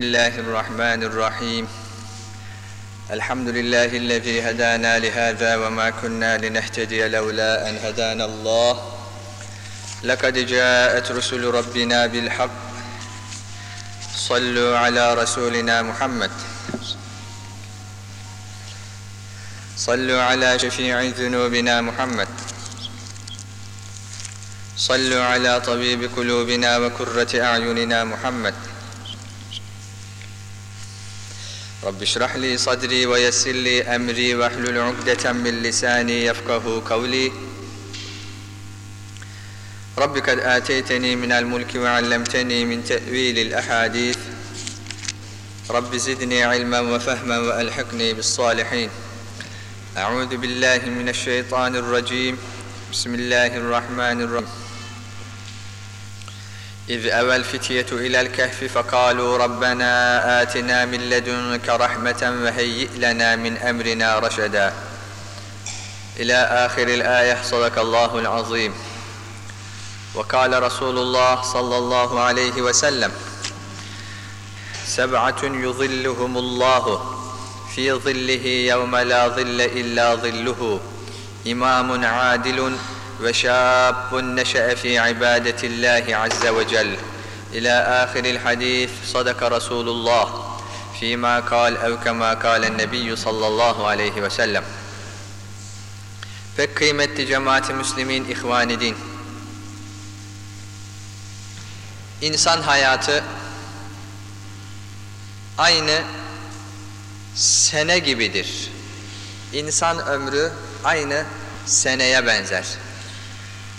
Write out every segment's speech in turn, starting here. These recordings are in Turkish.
الله الرحمن الرحيم الحمد لله الذي هدانا لهذا وما كنا لنهتدي لولا أن هدانا الله لقد جاءت رسل ربنا بالحق صلوا على رسولنا محمد صلوا على شفيع ذنوبنا محمد صلوا على طبيب قلوبنا وكرة أعيننا محمد رب اشرح لي صدري ويسر لي أمري واحلل عقدة من لساني يفقه قولي. رب قد آتيتني من الملك وعلمتني من تأويل الأحاديث. رب زدني علما وفهما وألحقني بالصالحين. أعوذ بالله من الشيطان الرجيم. بسم الله الرحمن الرحيم. إذ أوى الفتية إلى الكهف فقالوا ربنا آتنا من لدنك رحمة وهيئ لنا من أمرنا رشدا. إلى آخر الآية صدق الله العظيم. وقال رسول الله صلى الله عليه وسلم سبعة يظلهم الله في ظله يوم لا ظل إلا ظله إمام عادل وشاب نشأ في عبادة الله عز وجل إلى آخر الحديث صدق رسول الله فيما قال أو كما قال النبي صلى الله عليه وسلم Pek kıymetli cemaati müslimin ihvani din. İnsan hayatı aynı sene gibidir. İnsan ömrü aynı seneye benzer.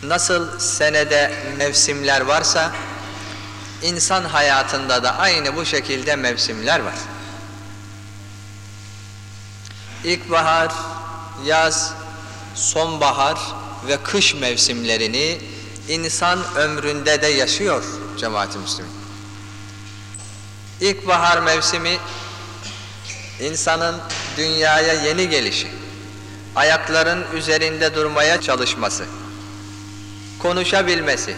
Nasıl senede mevsimler varsa insan hayatında da aynı bu şekilde mevsimler var. İlkbahar, yaz, sonbahar ve kış mevsimlerini insan ömründe de yaşıyor cemaat-i müslümin. İlkbahar mevsimi insanın dünyaya yeni gelişi, ayakların üzerinde durmaya çalışması, konuşabilmesi,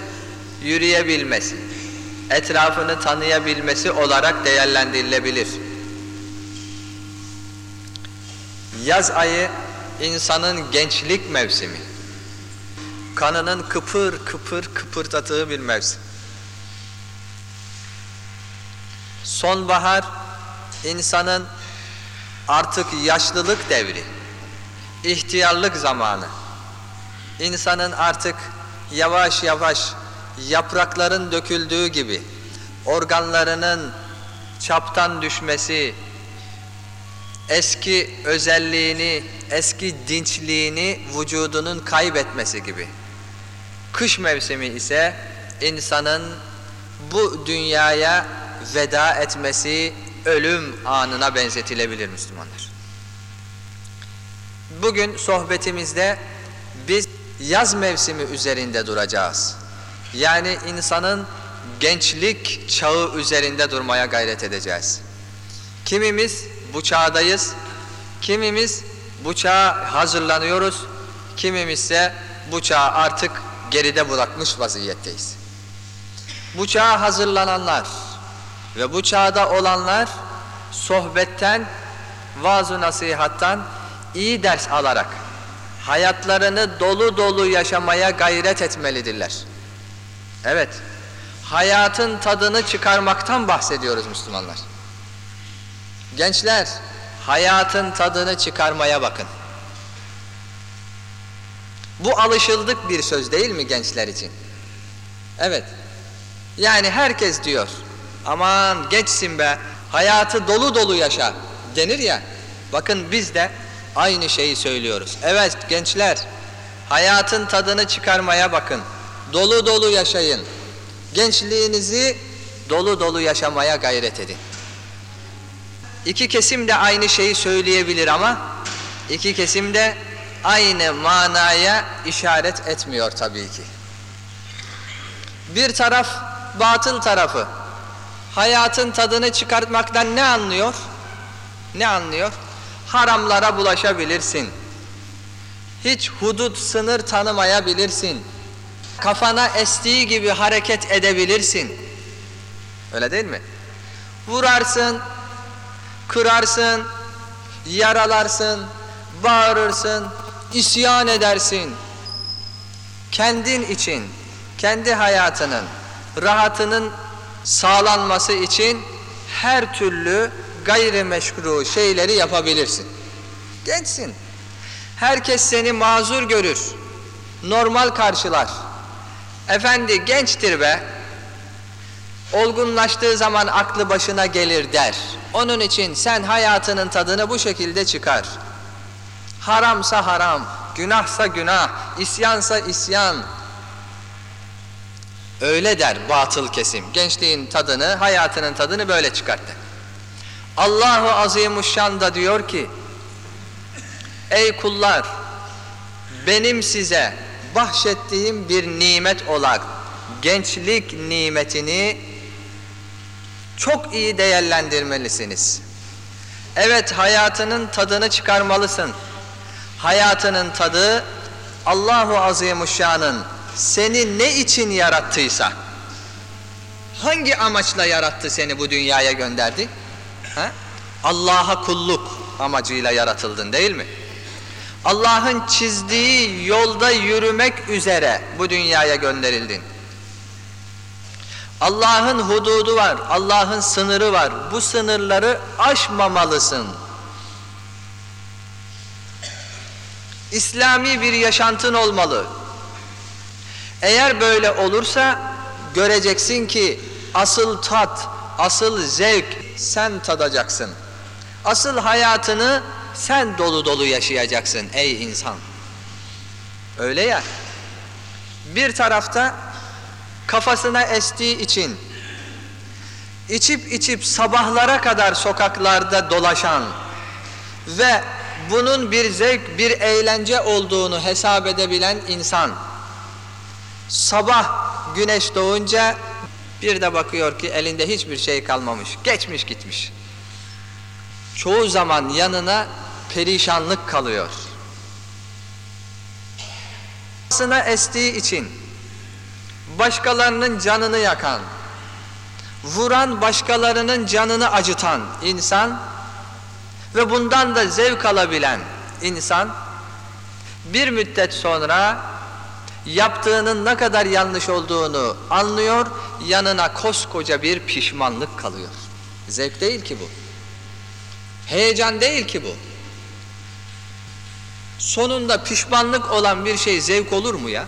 yürüyebilmesi, etrafını tanıyabilmesi olarak değerlendirilebilir. Yaz ayı insanın gençlik mevsimi. Kanının kıpır kıpır kıpırdatığı bir mevsim. Sonbahar insanın artık yaşlılık devri, ihtiyarlık zamanı. İnsanın artık yavaş yavaş yaprakların döküldüğü gibi organlarının çaptan düşmesi, eski özelliğini, eski dinçliğini vücudunun kaybetmesi gibi. Kış mevsimi ise insanın bu dünyaya veda etmesi, ölüm anına benzetilebilir Müslümanlar. Bugün sohbetimizde yaz mevsimi üzerinde duracağız. Yani insanın gençlik çağı üzerinde durmaya gayret edeceğiz. Kimimiz bu çağdayız, kimimiz bu çağa hazırlanıyoruz, kimimiz ise bu çağı artık geride bırakmış vaziyetteyiz. Bu çağa hazırlananlar ve bu çağda olanlar sohbetten, vaaz-ı nasihattan iyi ders alarak hayatlarını dolu dolu yaşamaya gayret etmelidirler. Evet, hayatın tadını çıkarmaktan bahsediyoruz Müslümanlar. Gençler, hayatın tadını çıkarmaya bakın. Bu alışıldık bir söz değil mi gençler için? Evet. Yani herkes diyor, aman gençsin be, hayatı dolu dolu yaşa denir ya. Bakın biz de aynı şeyi söylüyoruz. Evet gençler, hayatın tadını çıkarmaya bakın. Dolu dolu yaşayın. Gençliğinizi dolu dolu yaşamaya gayret edin. İki kesim de aynı şeyi söyleyebilir ama iki kesim de aynı manaya işaret etmiyor tabii ki. Bir taraf batıl tarafı hayatın tadını çıkartmaktan ne anlıyor? Ne anlıyor? Haramlara bulaşabilirsin. Hiç hudut sınır tanımayabilirsin. Kafana estiği gibi hareket edebilirsin. Öyle değil mi? Vurarsın, kırarsın, yaralarsın, bağırırsın, isyan edersin. Kendin için, kendi hayatının, rahatının sağlanması için her türlü gayrimeşru şeyleri yapabilirsin. Gençsin. Herkes seni mazur görür. Normal karşılar. Efendi gençtir be. Olgunlaştığı zaman aklı başına gelir der. Onun için sen hayatının tadını bu şekilde çıkar. Haramsa haram, günahsa günah, isyansa isyan. Öyle der batıl kesim. Gençliğin tadını, hayatının tadını böyle çıkarttı. Allahu Azimuşşan da diyor ki, Ey kullar, benim size bahşettiğim bir nimet olarak gençlik nimetini çok iyi değerlendirmelisiniz. Evet hayatının tadını çıkarmalısın. Hayatının tadı Allahu Azimuşşan'ın seni ne için yarattıysa hangi amaçla yarattı seni bu dünyaya gönderdi? Allah'a kulluk amacıyla yaratıldın değil mi? Allah'ın çizdiği yolda yürümek üzere bu dünyaya gönderildin. Allah'ın hududu var, Allah'ın sınırı var. Bu sınırları aşmamalısın. İslami bir yaşantın olmalı. Eğer böyle olursa göreceksin ki asıl tat, asıl zevk sen tadacaksın. Asıl hayatını sen dolu dolu yaşayacaksın ey insan. Öyle ya. Bir tarafta kafasına estiği için içip içip sabahlara kadar sokaklarda dolaşan ve bunun bir zevk, bir eğlence olduğunu hesap edebilen insan sabah güneş doğunca bir de bakıyor ki elinde hiçbir şey kalmamış, geçmiş gitmiş. Çoğu zaman yanına perişanlık kalıyor. Kafasına estiği için başkalarının canını yakan, vuran başkalarının canını acıtan insan ve bundan da zevk alabilen insan bir müddet sonra yaptığının ne kadar yanlış olduğunu anlıyor, yanına koskoca bir pişmanlık kalıyor. Zevk değil ki bu. Heyecan değil ki bu. Sonunda pişmanlık olan bir şey zevk olur mu ya?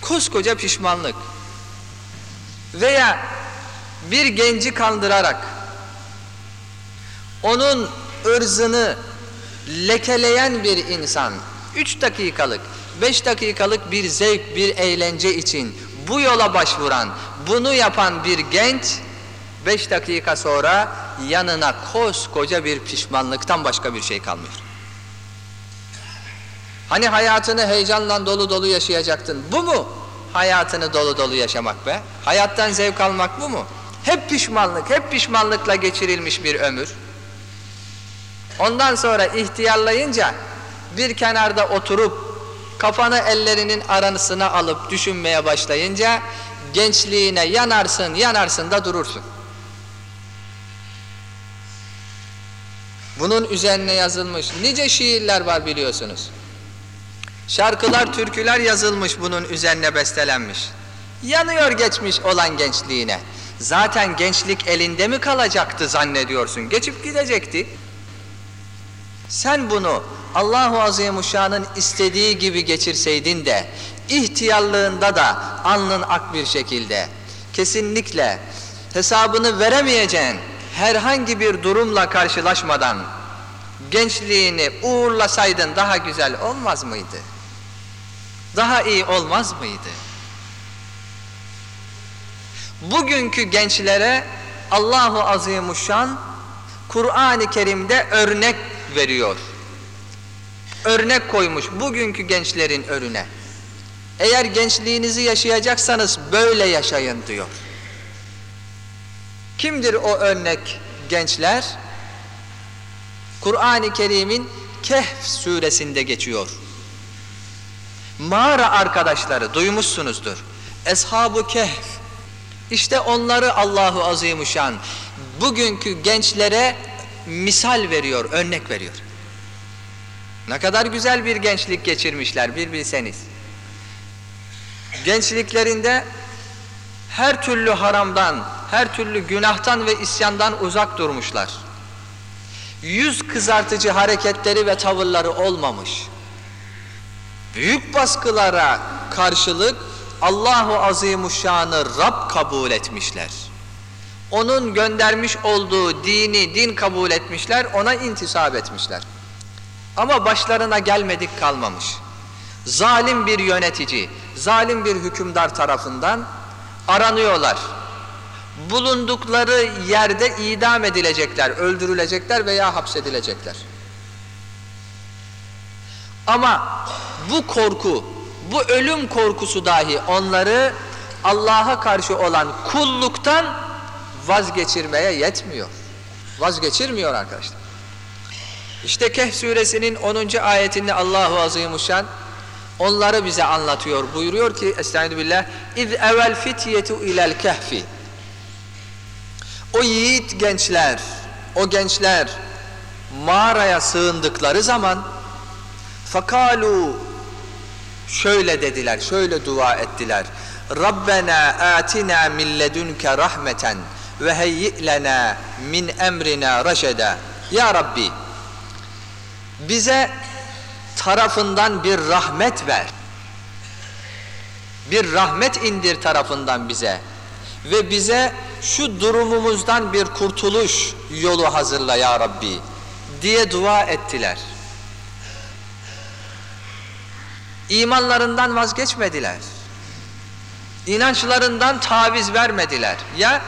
Koskoca pişmanlık. Veya bir genci kandırarak onun ırzını lekeleyen bir insan üç dakikalık, beş dakikalık bir zevk, bir eğlence için bu yola başvuran, bunu yapan bir genç beş dakika sonra yanına koskoca bir pişmanlıktan başka bir şey kalmıyor. Hani hayatını heyecanla dolu dolu yaşayacaktın. Bu mu? Hayatını dolu dolu yaşamak be. Hayattan zevk almak bu mu? Hep pişmanlık, hep pişmanlıkla geçirilmiş bir ömür. Ondan sonra ihtiyarlayınca bir kenarda oturup kafanı ellerinin arasına alıp düşünmeye başlayınca gençliğine yanarsın, yanarsın da durursun. Bunun üzerine yazılmış nice şiirler var biliyorsunuz. Şarkılar, türküler yazılmış bunun üzerine bestelenmiş. Yanıyor geçmiş olan gençliğine. Zaten gençlik elinde mi kalacaktı zannediyorsun? Geçip gidecekti. Sen bunu Allahu Azimuşşan'ın istediği gibi geçirseydin de ihtiyarlığında da alnın ak bir şekilde kesinlikle hesabını veremeyeceğin herhangi bir durumla karşılaşmadan gençliğini uğurlasaydın daha güzel olmaz mıydı? Daha iyi olmaz mıydı? Bugünkü gençlere Allahu Azimuşşan Kur'an-ı Kerim'de örnek veriyor. Örnek koymuş bugünkü gençlerin önüne. Eğer gençliğinizi yaşayacaksanız böyle yaşayın diyor. Kimdir o örnek gençler? Kur'an-ı Kerim'in Kehf suresinde geçiyor. Mağara arkadaşları duymuşsunuzdur. Eshab-ı Kehf. İşte onları Allahu Azimuşşan bugünkü gençlere misal veriyor, örnek veriyor. Ne kadar güzel bir gençlik geçirmişler bir bilseniz. Gençliklerinde her türlü haramdan, her türlü günahtan ve isyandan uzak durmuşlar. Yüz kızartıcı hareketleri ve tavırları olmamış. Büyük baskılara karşılık Allahu Azimuşşan'ı Rab kabul etmişler. Onun göndermiş olduğu dini din kabul etmişler, ona intisap etmişler. Ama başlarına gelmedik kalmamış. Zalim bir yönetici, zalim bir hükümdar tarafından aranıyorlar. Bulundukları yerde idam edilecekler, öldürülecekler veya hapsedilecekler. Ama bu korku, bu ölüm korkusu dahi onları Allah'a karşı olan kulluktan vazgeçirmeye yetmiyor. Vazgeçirmiyor arkadaşlar. İşte Kehf suresinin 10. ayetinde Allahu Azimuşşan onları bize anlatıyor. Buyuruyor ki Estaizu billah İz evvel fityetu ilel kehfi O yiğit gençler, o gençler mağaraya sığındıkları zaman fakalu şöyle dediler, şöyle dua ettiler. Rabbena atina min ledunke rahmeten ve heyyi min emrina raşeda. Ya Rabbi bize tarafından bir rahmet ver. Bir rahmet indir tarafından bize. Ve bize şu durumumuzdan bir kurtuluş yolu hazırla ya Rabbi diye dua ettiler. İmanlarından vazgeçmediler. İnançlarından taviz vermediler. Ya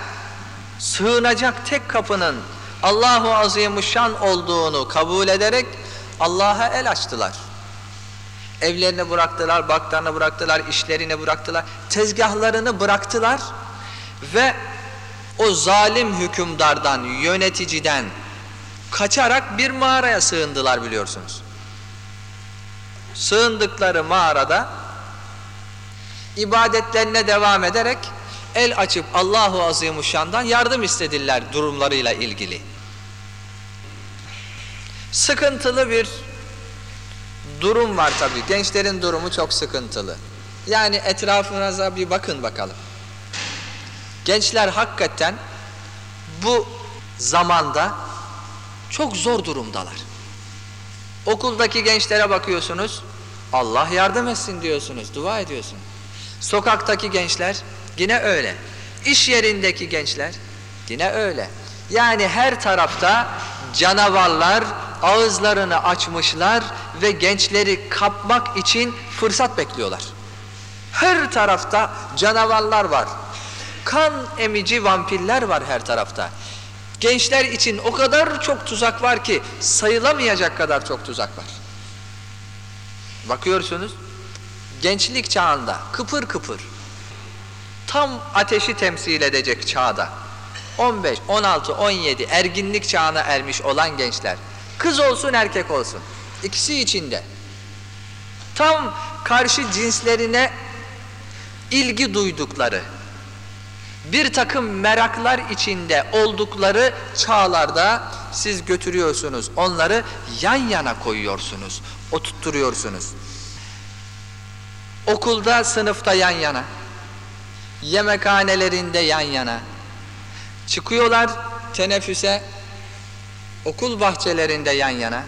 sığınacak tek kapının Allahu Azimuşşan olduğunu kabul ederek Allah'a el açtılar. Evlerini bıraktılar, baklarını bıraktılar, işlerini bıraktılar, tezgahlarını bıraktılar ve o zalim hükümdardan, yöneticiden kaçarak bir mağaraya sığındılar biliyorsunuz. Sığındıkları mağarada ibadetlerine devam ederek el açıp Allahu Azimuşşan'dan yardım istediler durumlarıyla ilgili. Sıkıntılı bir durum var tabi. Gençlerin durumu çok sıkıntılı. Yani etrafınıza bir bakın bakalım. Gençler hakikaten bu zamanda çok zor durumdalar. Okuldaki gençlere bakıyorsunuz, Allah yardım etsin diyorsunuz, dua ediyorsunuz. Sokaktaki gençler yine öyle. İş yerindeki gençler yine öyle. Yani her tarafta canavarlar ağızlarını açmışlar ve gençleri kapmak için fırsat bekliyorlar. Her tarafta canavarlar var. Kan emici vampirler var her tarafta. Gençler için o kadar çok tuzak var ki sayılamayacak kadar çok tuzak var. Bakıyorsunuz gençlik çağında kıpır kıpır tam ateşi temsil edecek çağda. 15, 16, 17 erginlik çağına ermiş olan gençler. Kız olsun erkek olsun. İkisi içinde. Tam karşı cinslerine ilgi duydukları bir takım meraklar içinde oldukları çağlarda siz götürüyorsunuz onları yan yana koyuyorsunuz oturtturuyorsunuz okulda sınıfta yan yana yemekhanelerinde yan yana çıkıyorlar teneffüse okul bahçelerinde yan yana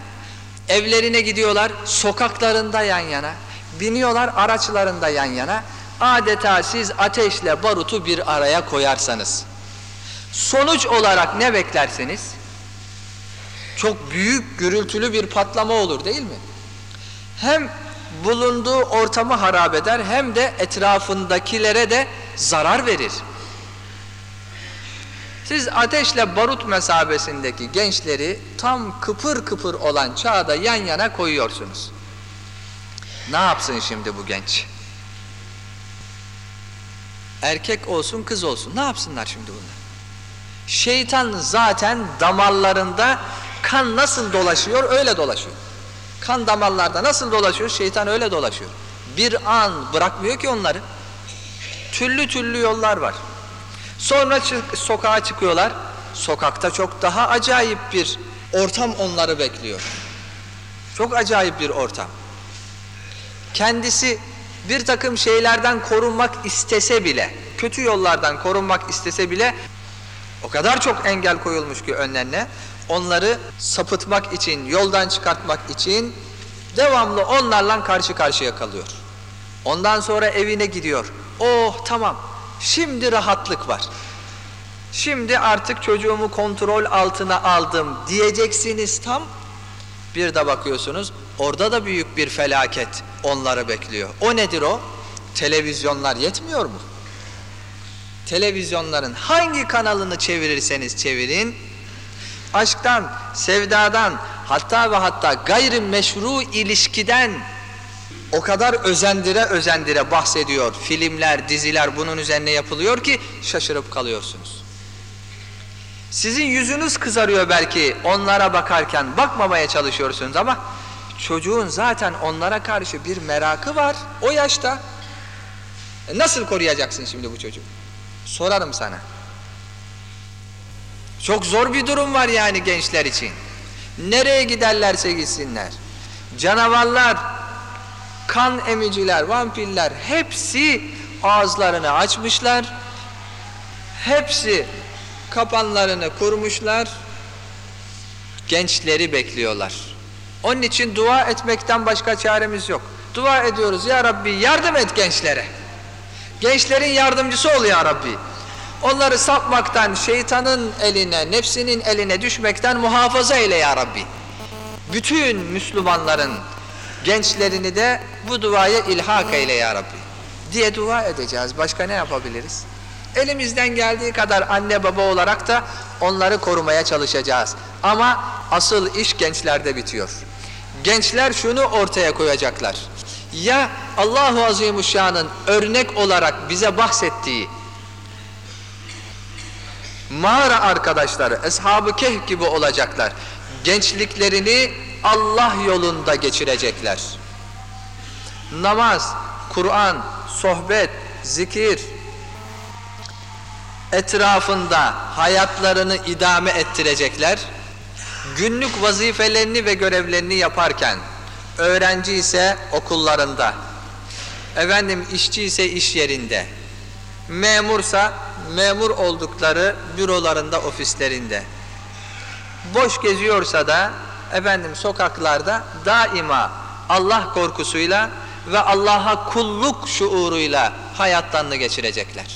evlerine gidiyorlar sokaklarında yan yana biniyorlar araçlarında yan yana adeta siz ateşle barutu bir araya koyarsanız sonuç olarak ne beklersiniz? Çok büyük gürültülü bir patlama olur değil mi? Hem bulunduğu ortamı harap eder hem de etrafındakilere de zarar verir. Siz ateşle barut mesabesindeki gençleri tam kıpır kıpır olan çağda yan yana koyuyorsunuz. Ne yapsın şimdi bu genç? Erkek olsun kız olsun ne yapsınlar şimdi bunlar? Şeytan zaten damarlarında kan nasıl dolaşıyor öyle dolaşıyor. Kan damarlarda nasıl dolaşıyor şeytan öyle dolaşıyor. Bir an bırakmıyor ki onları. Türlü türlü yollar var. Sonra çık, sokağa çıkıyorlar. sokakta çok daha acayip bir ortam onları bekliyor. Çok acayip bir ortam. Kendisi bir takım şeylerden korunmak istese bile, kötü yollardan korunmak istese bile o kadar çok engel koyulmuş ki önlerine onları sapıtmak için, yoldan çıkartmak için devamlı onlarla karşı karşıya kalıyor. Ondan sonra evine gidiyor. Oh tamam şimdi rahatlık var. Şimdi artık çocuğumu kontrol altına aldım diyeceksiniz tam. Bir de bakıyorsunuz orada da büyük bir felaket onları bekliyor. O nedir o? Televizyonlar yetmiyor mu? Televizyonların hangi kanalını çevirirseniz çevirin, aşktan, sevdadan, hatta ve hatta gayri meşru ilişkiden o kadar özendire özendire bahsediyor. Filmler, diziler bunun üzerine yapılıyor ki şaşırıp kalıyorsunuz. Sizin yüzünüz kızarıyor belki onlara bakarken bakmamaya çalışıyorsunuz ama çocuğun zaten onlara karşı bir merakı var o yaşta. E nasıl koruyacaksın şimdi bu çocuğu? Sorarım sana. Çok zor bir durum var yani gençler için. Nereye giderlerse gitsinler. Canavarlar, kan emiciler, vampirler hepsi ağızlarını açmışlar. Hepsi kapanlarını kurmuşlar. Gençleri bekliyorlar. Onun için dua etmekten başka çaremiz yok. Dua ediyoruz ya Rabbi yardım et gençlere. Gençlerin yardımcısı ol ya Rabbi. Onları sapmaktan, şeytanın eline, nefsinin eline düşmekten muhafaza eyle ya Rabbi. Bütün Müslümanların gençlerini de bu duaya ilhak eyle ya Rabbi. Diye dua edeceğiz. Başka ne yapabiliriz? Elimizden geldiği kadar anne baba olarak da onları korumaya çalışacağız. Ama asıl iş gençlerde bitiyor. Gençler şunu ortaya koyacaklar. Ya Allahu Azimuşşan'ın örnek olarak bize bahsettiği mağara arkadaşları, Eshab-ı Kehf gibi olacaklar. Gençliklerini Allah yolunda geçirecekler. Namaz, Kur'an, sohbet, zikir etrafında hayatlarını idame ettirecekler. Günlük vazifelerini ve görevlerini yaparken öğrenci ise okullarında, efendim işçi ise iş yerinde, memursa memur oldukları bürolarında, ofislerinde. Boş geziyorsa da efendim sokaklarda daima Allah korkusuyla ve Allah'a kulluk şuuruyla hayatlarını geçirecekler.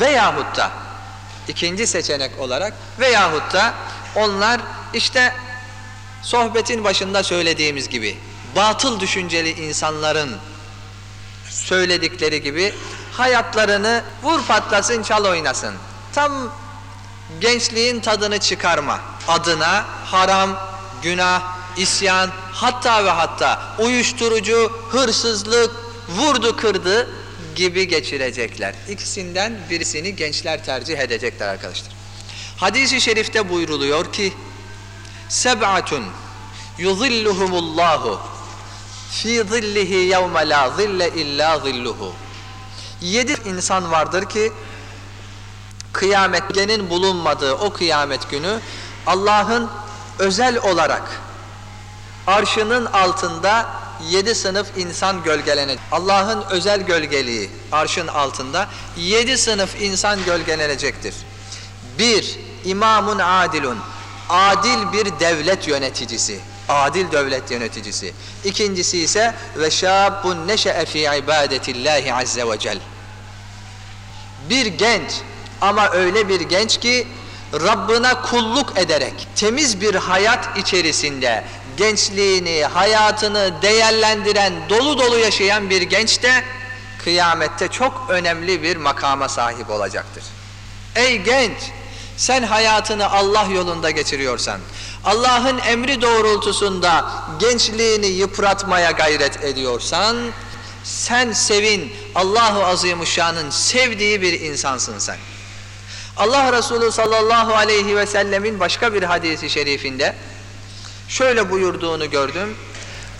Veyahut da ikinci seçenek olarak veyahut da onlar işte sohbetin başında söylediğimiz gibi batıl düşünceli insanların söyledikleri gibi hayatlarını vur patlasın çal oynasın. Tam gençliğin tadını çıkarma adına haram, günah, isyan hatta ve hatta uyuşturucu, hırsızlık, vurdu kırdı gibi geçirecekler. İkisinden birisini gençler tercih edecekler arkadaşlar. Hadis-i şerifte buyruluyor ki Seb'atun yuzilluhumullahu fi zillihi yevme la zille illa zilluhu Yedi insan vardır ki kıyametgenin bulunmadığı o kıyamet günü Allah'ın özel olarak arşının altında yedi sınıf insan gölgelenecek. Allah'ın özel gölgeliği arşın altında yedi sınıf insan gölgelenecektir. Bir, imamun adilun, adil bir devlet yöneticisi, adil devlet yöneticisi. İkincisi ise ve şabun neşe'e fi ibadetillahi azze ve cel. Bir genç ama öyle bir genç ki Rabbına kulluk ederek temiz bir hayat içerisinde gençliğini, hayatını değerlendiren, dolu dolu yaşayan bir genç de kıyamette çok önemli bir makama sahip olacaktır. Ey genç! Sen hayatını Allah yolunda geçiriyorsan, Allah'ın emri doğrultusunda gençliğini yıpratmaya gayret ediyorsan, sen sevin, Allahu Azimuşşan'ın sevdiği bir insansın sen. Allah Resulü sallallahu aleyhi ve sellemin başka bir hadisi şerifinde şöyle buyurduğunu gördüm.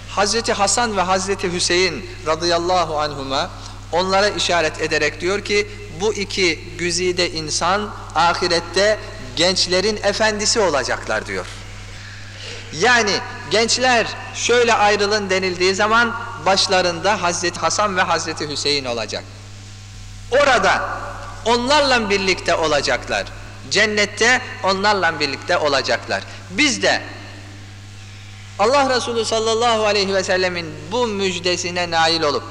Hazreti Hasan ve Hazreti Hüseyin radıyallahu anhuma onlara işaret ederek diyor ki bu iki güzide insan ahirette gençlerin efendisi olacaklar diyor. Yani gençler şöyle ayrılın denildiği zaman başlarında Hazreti Hasan ve Hazreti Hüseyin olacak. Orada onlarla birlikte olacaklar. Cennette onlarla birlikte olacaklar. Biz de Allah Resulü sallallahu aleyhi ve sellemin bu müjdesine nail olup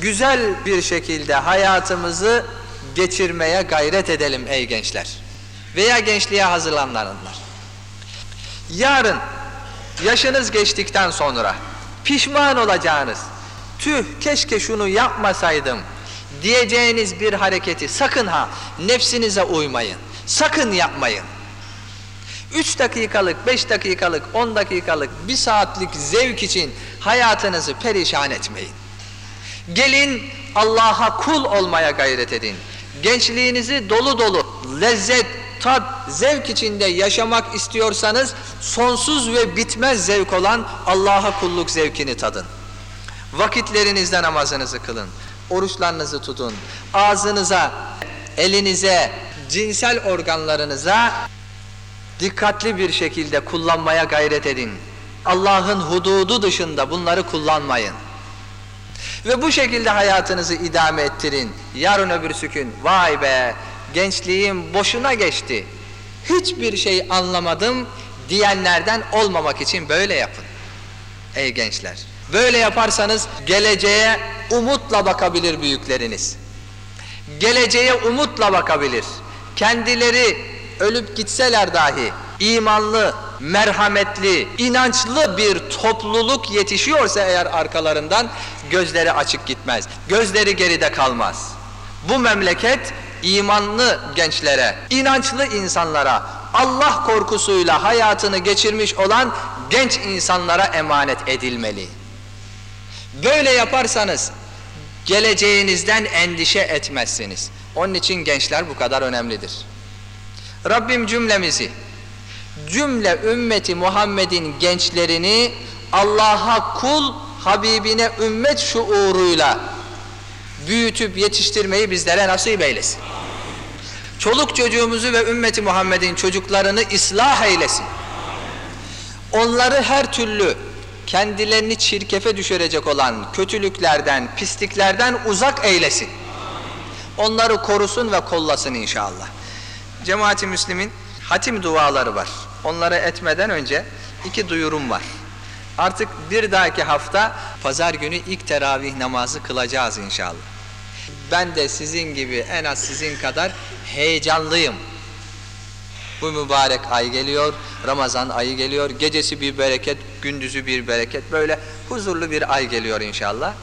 güzel bir şekilde hayatımızı geçirmeye gayret edelim ey gençler. Veya gençliğe hazırlananlar. Yarın yaşınız geçtikten sonra pişman olacağınız, tüh keşke şunu yapmasaydım diyeceğiniz bir hareketi sakın ha nefsinize uymayın. Sakın yapmayın. Üç dakikalık, beş dakikalık, on dakikalık, bir saatlik zevk için hayatınızı perişan etmeyin. Gelin Allah'a kul olmaya gayret edin. Gençliğinizi dolu dolu, lezzet, tat, zevk içinde yaşamak istiyorsanız sonsuz ve bitmez zevk olan Allah'a kulluk zevkini tadın. Vakitlerinizde namazınızı kılın, oruçlarınızı tutun, ağzınıza, elinize, cinsel organlarınıza dikkatli bir şekilde kullanmaya gayret edin. Allah'ın hududu dışında bunları kullanmayın. Ve bu şekilde hayatınızı idame ettirin. Yarın öbürsü gün vay be gençliğim boşuna geçti. Hiçbir şey anlamadım diyenlerden olmamak için böyle yapın. Ey gençler. Böyle yaparsanız geleceğe umutla bakabilir büyükleriniz. Geleceğe umutla bakabilir. Kendileri ölüp gitseler dahi imanlı, merhametli, inançlı bir topluluk yetişiyorsa eğer arkalarından gözleri açık gitmez. Gözleri geride kalmaz. Bu memleket imanlı gençlere, inançlı insanlara, Allah korkusuyla hayatını geçirmiş olan genç insanlara emanet edilmeli. Böyle yaparsanız geleceğinizden endişe etmezsiniz. Onun için gençler bu kadar önemlidir. Rabbim cümlemizi, cümle ümmeti Muhammed'in gençlerini Allah'a kul, Habibine ümmet şuuruyla büyütüp yetiştirmeyi bizlere nasip eylesin. Çoluk çocuğumuzu ve ümmeti Muhammed'in çocuklarını ıslah eylesin. Onları her türlü kendilerini çirkefe düşürecek olan kötülüklerden, pisliklerden uzak eylesin. Onları korusun ve kollasın inşallah. Cemaati Müslim'in hatim duaları var. Onları etmeden önce iki duyurum var. Artık bir dahaki hafta pazar günü ilk teravih namazı kılacağız inşallah. Ben de sizin gibi en az sizin kadar heyecanlıyım. Bu mübarek ay geliyor, Ramazan ayı geliyor, gecesi bir bereket, gündüzü bir bereket, böyle huzurlu bir ay geliyor inşallah.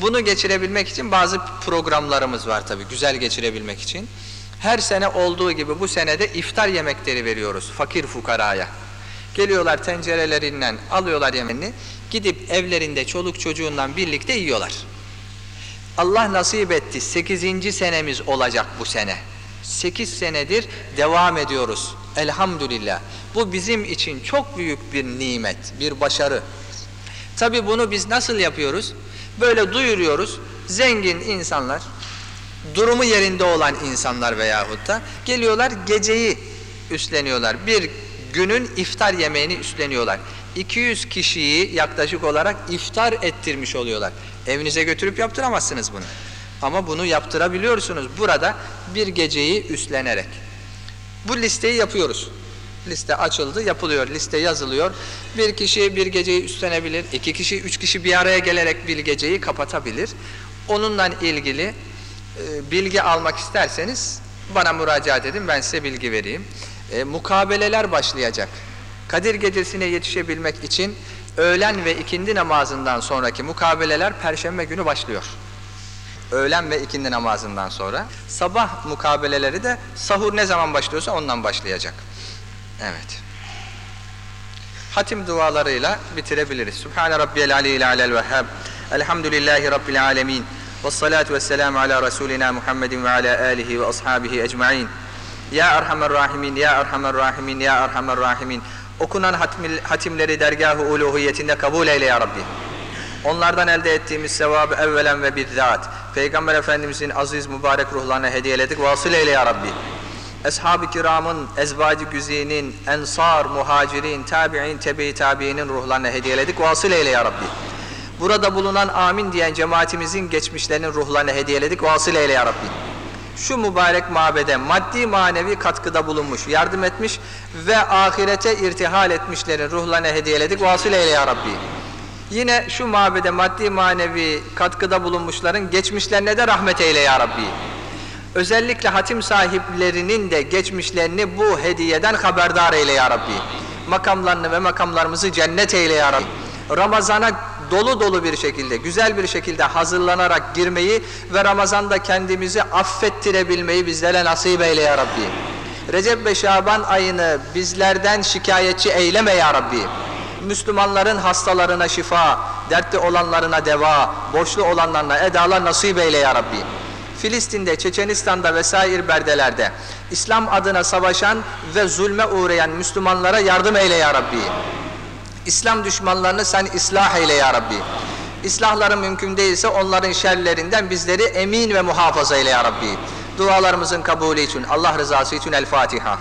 Bunu geçirebilmek için bazı programlarımız var tabi, güzel geçirebilmek için. Her sene olduğu gibi bu senede iftar yemekleri veriyoruz fakir fukaraya. Geliyorlar tencerelerinden alıyorlar yemeğini, gidip evlerinde çoluk çocuğundan birlikte yiyorlar. Allah nasip etti, 8. senemiz olacak bu sene. 8 senedir devam ediyoruz. Elhamdülillah. Bu bizim için çok büyük bir nimet, bir başarı. Tabi bunu biz nasıl yapıyoruz? Böyle duyuruyoruz. Zengin insanlar, durumu yerinde olan insanlar veyahut da geliyorlar geceyi üstleniyorlar. Bir günün iftar yemeğini üstleniyorlar. 200 kişiyi yaklaşık olarak iftar ettirmiş oluyorlar. Evinize götürüp yaptıramazsınız bunu. Ama bunu yaptırabiliyorsunuz burada bir geceyi üstlenerek. Bu listeyi yapıyoruz. Liste açıldı, yapılıyor, liste yazılıyor. Bir kişi bir geceyi üstlenebilir, iki kişi, üç kişi bir araya gelerek bir geceyi kapatabilir. Onunla ilgili e, bilgi almak isterseniz bana müracaat edin, ben size bilgi vereyim. E, mukabeleler başlayacak. Kadir gecesine yetişebilmek için öğlen ve ikindi namazından sonraki mukabeleler perşembe günü başlıyor. Öğlen ve ikindi namazından sonra. Sabah mukabeleleri de sahur ne zaman başlıyorsa ondan başlayacak. Evet. Hatim dualarıyla bitirebiliriz. Subhane rabbiyel aliyyil alel vehhab. Elhamdülillahi rabbil alemin. Ve salatu ve selamu ala Resulina Muhammedin ve ala alihi ve ashabihi ecma'in. Ya Erhamer Rahimin, Ya Erhamer Rahimin, Ya Erhamer Rahimin. Okunan hatimleri dergah-ı uluhiyetinde kabul eyle ya Rabbi. Onlardan elde ettiğimiz sevabı evvelen ve bizzat Peygamber Efendimizin aziz mübarek ruhlarına hediyeledik. Vasıl eyle ya Rabbi. Ashab-ı kiramın, ezvacı güzinin, ensar, muhacirin, tabi'in, tebe-i tabi'inin ruhlarına hediyeledik. Vasıl eyle ya Rabbi. Burada bulunan amin diyen cemaatimizin geçmişlerinin ruhlarına hediyeledik. Vasıl eyle ya Rabbi. Şu mübarek mabede maddi manevi katkıda bulunmuş, yardım etmiş ve ahirete irtihal etmişlerin ruhlarına hediyeledik. Vasıl eyle ya Rabbi. Yine şu mabede maddi manevi katkıda bulunmuşların geçmişlerine de rahmet eyle ya Rabbi. Özellikle hatim sahiplerinin de geçmişlerini bu hediyeden haberdar eyle ya Rabbi. Makamlarını ve makamlarımızı cennet eyle ya Rabbi. Ramazana dolu dolu bir şekilde, güzel bir şekilde hazırlanarak girmeyi ve Ramazan'da kendimizi affettirebilmeyi bizlere nasip eyle ya Rabbi. Recep ve Şaban ayını bizlerden şikayetçi eyleme ya Rabbi. Müslümanların hastalarına şifa, dertli olanlarına deva, borçlu olanlarına edalar nasip eyle ya Rabbi. Filistin'de, Çeçenistan'da vesaire berdelerde İslam adına savaşan ve zulme uğrayan Müslümanlara yardım eyle ya Rabbi. İslam düşmanlarını sen ıslah eyle ya Rabbi. İslahları mümkün değilse onların şerlerinden bizleri emin ve muhafaza eyle ya Rabbi. Dualarımızın kabulü için, Allah rızası için El Fatiha.